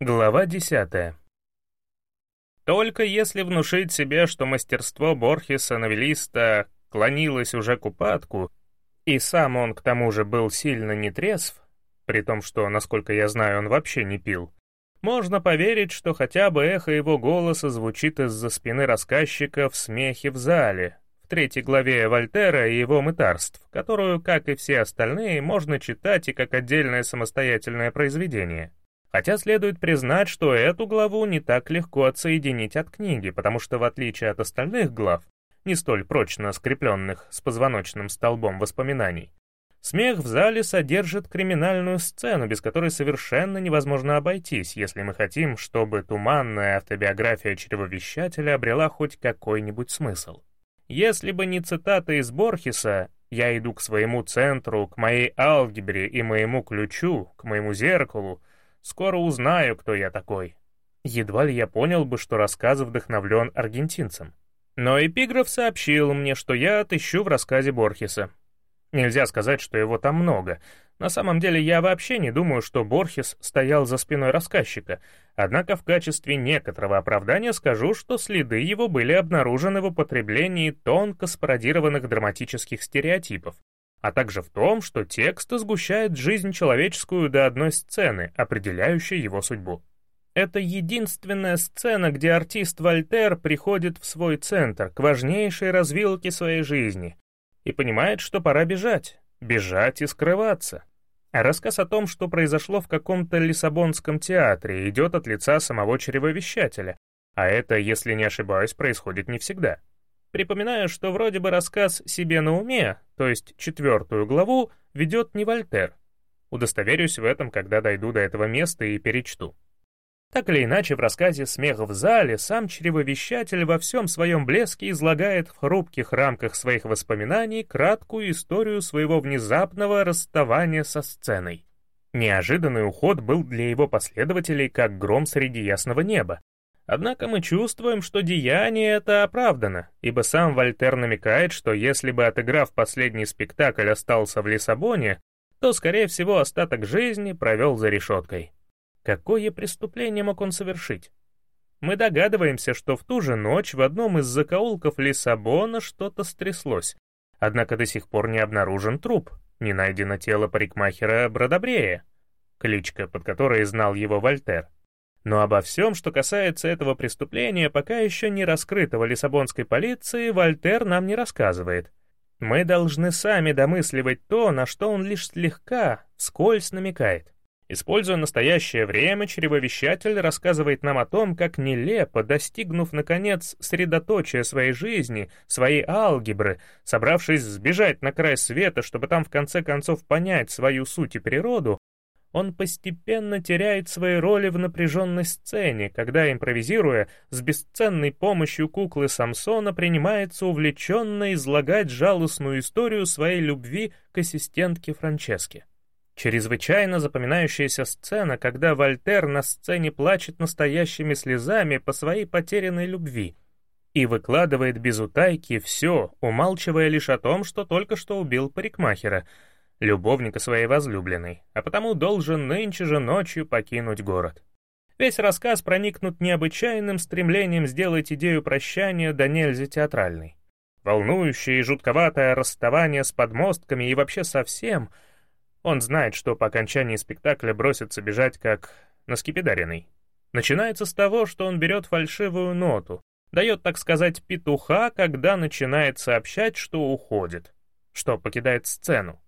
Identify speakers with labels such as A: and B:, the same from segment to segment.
A: Глава 10. Только если внушить себе, что мастерство Борхеса-новелиста клонилось уже к упадку, и сам он к тому же был сильно нетрезв, при том, что, насколько я знаю, он вообще не пил, можно поверить, что хотя бы эхо его голоса звучит из-за спины рассказчика в смехе в зале, в третьей главе Вольтера и его мытарств, которую, как и все остальные, можно читать и как отдельное самостоятельное произведение. Хотя следует признать, что эту главу не так легко отсоединить от книги, потому что в отличие от остальных глав, не столь прочно скрепленных с позвоночным столбом воспоминаний, смех в зале содержит криминальную сцену, без которой совершенно невозможно обойтись, если мы хотим, чтобы туманная автобиография чревовещателя обрела хоть какой-нибудь смысл. Если бы не цитата из Борхеса «Я иду к своему центру, к моей алгебре и моему ключу, к моему зеркалу», Скоро узнаю, кто я такой. Едва ли я понял бы, что рассказ вдохновлен аргентинцем. Но эпиграф сообщил мне, что я отыщу в рассказе Борхеса. Нельзя сказать, что его там много. На самом деле я вообще не думаю, что Борхес стоял за спиной рассказчика, однако в качестве некоторого оправдания скажу, что следы его были обнаружены в употреблении тонко спародированных драматических стереотипов, а также в том, что текст сгущает жизнь человеческую до одной сцены, определяющей его судьбу. Это единственная сцена, где артист Вольтер приходит в свой центр, к важнейшей развилке своей жизни, и понимает, что пора бежать, бежать и скрываться. Рассказ о том, что произошло в каком-то лиссабонском театре, идет от лица самого чревовещателя, а это, если не ошибаюсь, происходит не всегда. Припоминаю, что вроде бы рассказ «Себе на уме», то есть четвертую главу, ведет не Вольтер. Удостоверюсь в этом, когда дойду до этого места и перечту. Так или иначе, в рассказе «Смех в зале» сам чревовещатель во всем своем блеске излагает в хрупких рамках своих воспоминаний краткую историю своего внезапного расставания со сценой. Неожиданный уход был для его последователей как гром среди ясного неба, Однако мы чувствуем, что деяние это оправдано, ибо сам Вольтер намекает, что если бы, отыграв последний спектакль, остался в Лиссабоне, то, скорее всего, остаток жизни провел за решеткой. Какое преступление мог он совершить? Мы догадываемся, что в ту же ночь в одном из закоулков Лиссабона что-то стряслось, однако до сих пор не обнаружен труп, не найдено тело парикмахера Бродобрея, кличка, под которой знал его Вольтер. Но обо всем, что касается этого преступления, пока еще не раскрытого лиссабонской полиции, Вольтер нам не рассказывает. Мы должны сами домысливать то, на что он лишь слегка, скользь намекает. Используя настоящее время, чревовещатель рассказывает нам о том, как нелепо, достигнув, наконец, средоточия своей жизни, своей алгебры, собравшись сбежать на край света, чтобы там в конце концов понять свою суть и природу, он постепенно теряет свои роли в напряженной сцене, когда, импровизируя, с бесценной помощью куклы Самсона принимается увлеченно излагать жалостную историю своей любви к ассистентке Франческе. Чрезвычайно запоминающаяся сцена, когда Вольтер на сцене плачет настоящими слезами по своей потерянной любви и выкладывает без утайки все, умалчивая лишь о том, что только что убил парикмахера — любовника своей возлюбленной, а потому должен нынче же ночью покинуть город. Весь рассказ проникнут необычайным стремлением сделать идею прощания до нельзя театральной. Волнующее и жутковатое расставание с подмостками и вообще совсем. Он знает, что по окончании спектакля бросится бежать как на скипидаренный. Начинается с того, что он берет фальшивую ноту, дает, так сказать, петуха, когда начинает сообщать, что уходит, что покидает сцену.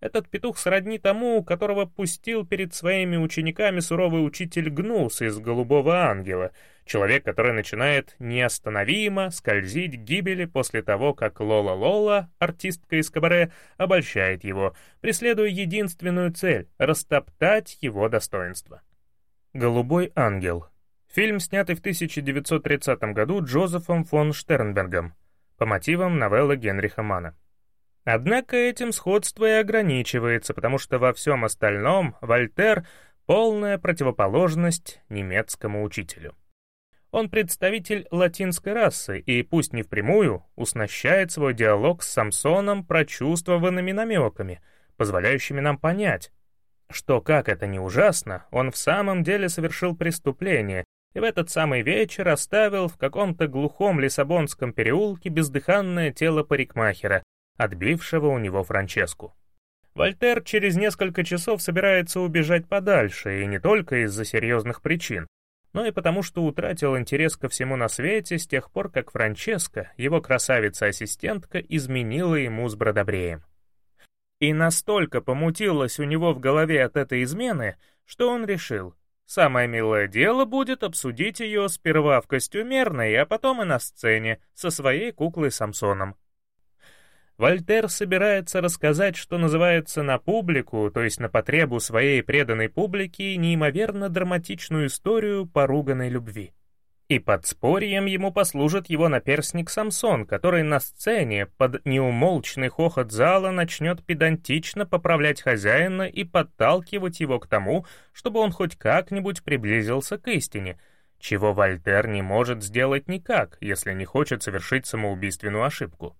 A: Этот петух сродни тому, которого пустил перед своими учениками суровый учитель Гнус из «Голубого ангела», человек, который начинает неостановимо скользить к гибели после того, как Лола-Лола, артистка из кабаре, обольщает его, преследуя единственную цель — растоптать его достоинство. «Голубой ангел» — фильм, снятый в 1930 году Джозефом фон Штернбергом по мотивам новеллы Генриха Манна. Однако этим сходство и ограничивается, потому что во всем остальном Вольтер — полная противоположность немецкому учителю. Он представитель латинской расы и, пусть не впрямую, уснащает свой диалог с Самсоном прочувствованными намеками, позволяющими нам понять. что, как это не ужасно, он в самом деле совершил преступление и в этот самый вечер оставил в каком-то глухом лиссабонском переулке бездыханное тело парикмахера, отбившего у него Франческу. Вольтер через несколько часов собирается убежать подальше, и не только из-за серьезных причин, но и потому, что утратил интерес ко всему на свете с тех пор, как Франческа, его красавица-ассистентка, изменила ему с Бродобреем. И настолько помутилось у него в голове от этой измены, что он решил, самое милое дело будет обсудить ее сперва в костюмерной, а потом и на сцене, со своей куклой Самсоном. Вольтер собирается рассказать, что называется, на публику, то есть на потребу своей преданной публики, неимоверно драматичную историю поруганной любви. И подспорьем ему послужит его наперсник Самсон, который на сцене под неумолчный хохот зала начнет педантично поправлять хозяина и подталкивать его к тому, чтобы он хоть как-нибудь приблизился к истине, чего Вольтер не может сделать никак, если не хочет совершить самоубийственную ошибку.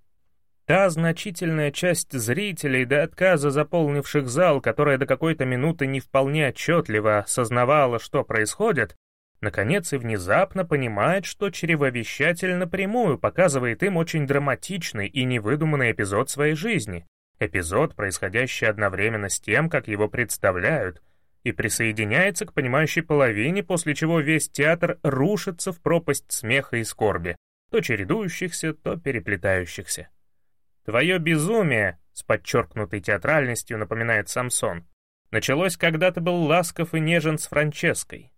A: Та значительная часть зрителей до отказа заполнивших зал, которая до какой-то минуты не вполне отчетливо осознавала, что происходит, наконец и внезапно понимает, что чревовещатель напрямую показывает им очень драматичный и невыдуманный эпизод своей жизни, эпизод, происходящий одновременно с тем, как его представляют, и присоединяется к понимающей половине, после чего весь театр рушится в пропасть смеха и скорби, то чередующихся, то переплетающихся. Твое безумие, с подчеркнутой театральностью напоминает Самсон, началось, когда ты был ласков и нежен с Франческой.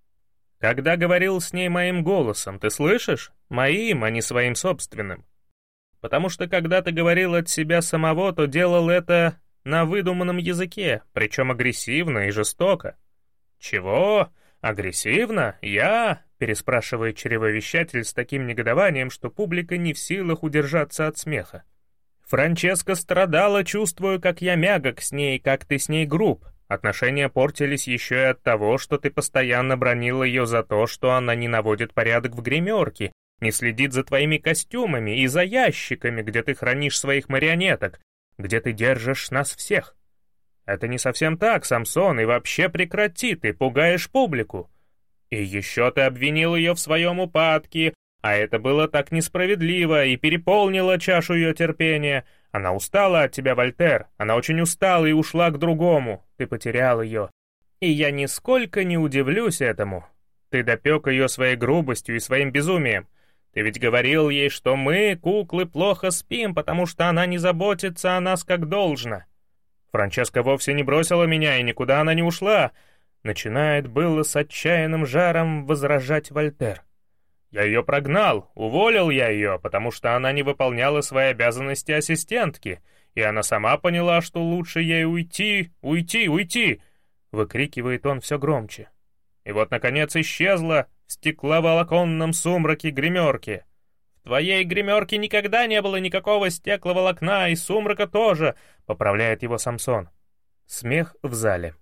A: Когда говорил с ней моим голосом, ты слышишь? Моим, а не своим собственным. Потому что когда ты говорил от себя самого, то делал это на выдуманном языке, причем агрессивно и жестоко. «Чего? Агрессивно? Я?» — переспрашивает чревовещатель с таким негодованием, что публика не в силах удержаться от смеха. Франческа страдала, чувствуя, как я мягок с ней, как ты с ней груб. Отношения портились еще и от того, что ты постоянно бронил ее за то, что она не наводит порядок в гримерке, не следит за твоими костюмами и за ящиками, где ты хранишь своих марионеток, где ты держишь нас всех. Это не совсем так, Самсон, и вообще прекрати, ты пугаешь публику. И еще ты обвинил ее в своем упадке, а это было так несправедливо и переполнило чашу ее терпения. Она устала от тебя, Вольтер. Она очень устала и ушла к другому. Ты потерял ее. И я нисколько не удивлюсь этому. Ты допек ее своей грубостью и своим безумием. Ты ведь говорил ей, что мы, куклы, плохо спим, потому что она не заботится о нас как должно. Франческа вовсе не бросила меня, и никуда она не ушла. Начинает было с отчаянным жаром возражать Вольтер. Я ее прогнал, уволил я ее, потому что она не выполняла свои обязанности ассистентки, и она сама поняла, что лучше ей уйти, уйти, уйти, выкрикивает он все громче. И вот, наконец, исчезла в стекловолоконном сумраке гримерки. В твоей гримерке никогда не было никакого стекловолокна, и сумрака тоже, поправляет его Самсон. Смех в зале.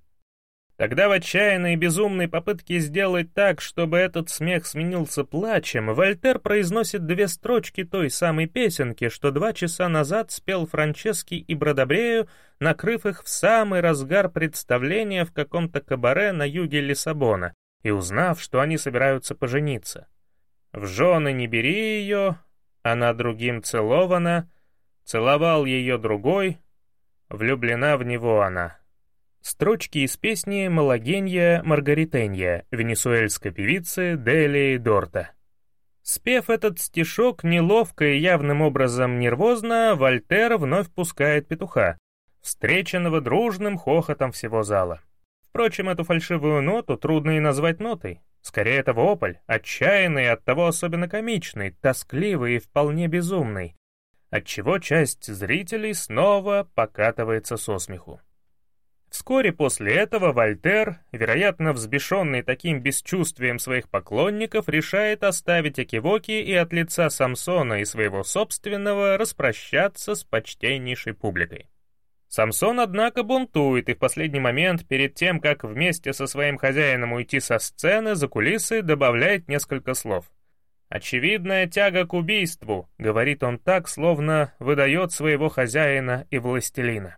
A: Тогда в отчаянной и безумной попытке сделать так, чтобы этот смех сменился плачем, Вольтер произносит две строчки той самой песенки, что два часа назад спел Франчески и Бродобрею, накрыв их в самый разгар представления в каком-то кабаре на юге Лиссабона, и узнав, что они собираются пожениться. «В жены не бери ее, она другим целована, целовал ее другой, влюблена в него она». Строчки из песни «Малагенья Маргаритенья» венесуэльской певицы Дели Дорта. Спев этот стишок неловко и явным образом нервозно, Вольтер вновь пускает петуха, встреченного дружным хохотом всего зала. Впрочем, эту фальшивую ноту трудно и назвать нотой. Скорее, это вопль, отчаянный оттого особенно комичный, тоскливый и вполне безумный, отчего часть зрителей снова покатывается со смеху. Вскоре после этого Вольтер, вероятно взбешенный таким бесчувствием своих поклонников, решает оставить Экивоки и от лица Самсона и своего собственного распрощаться с почтеннейшей публикой. Самсон, однако, бунтует и в последний момент, перед тем, как вместе со своим хозяином уйти со сцены, за кулисы добавляет несколько слов. «Очевидная тяга к убийству», — говорит он так, словно выдает своего хозяина и властелина.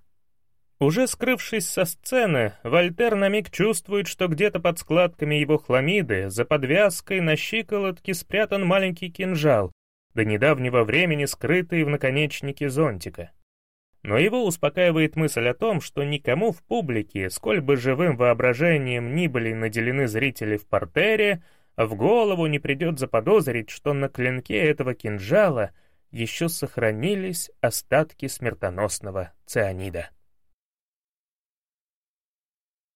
A: Уже скрывшись со сцены, Вольтер на миг чувствует, что где-то под складками его хламиды, за подвязкой на щиколотке спрятан маленький кинжал, до недавнего времени скрытый в наконечнике зонтика. Но его успокаивает мысль о том, что никому в публике, сколь бы живым воображением ни были наделены зрители в портере, в голову не придет заподозрить, что на клинке этого кинжала еще сохранились остатки смертоносного цианида.